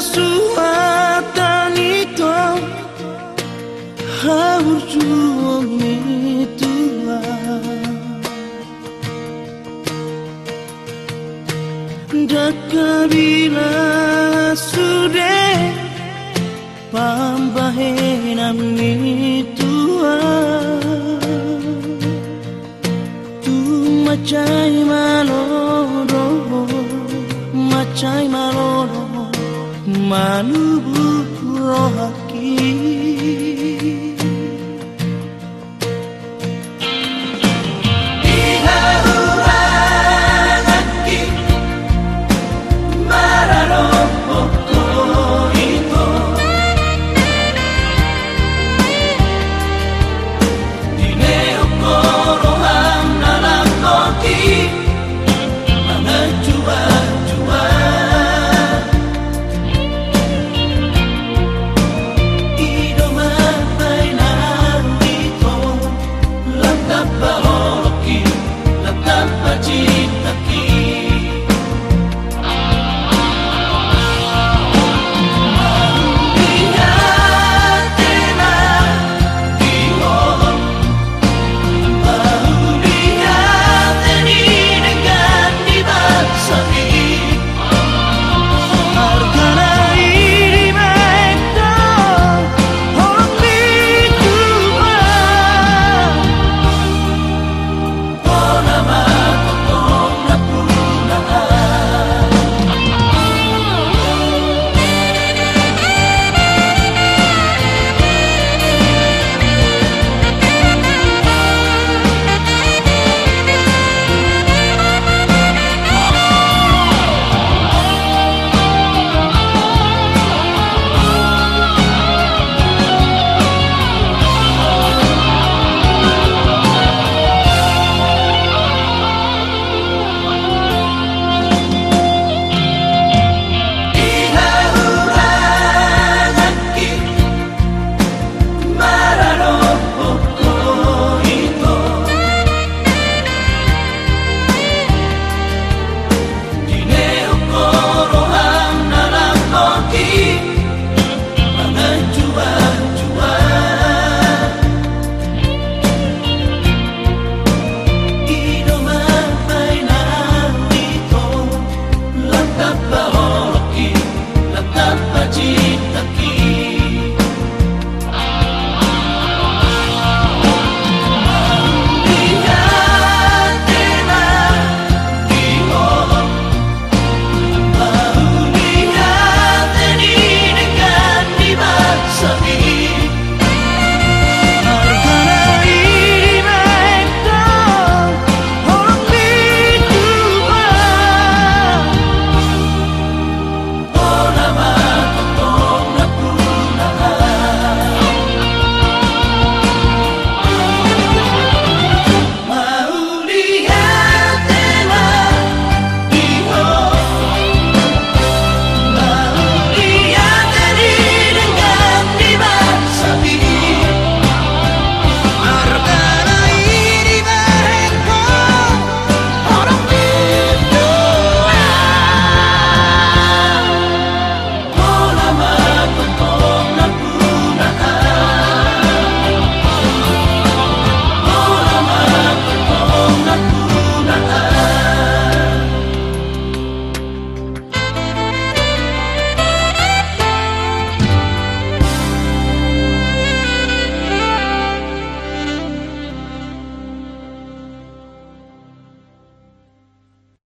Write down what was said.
su atanico haurju mitua dakabila sude pambahena mitua tu macai mano manubuh rohaki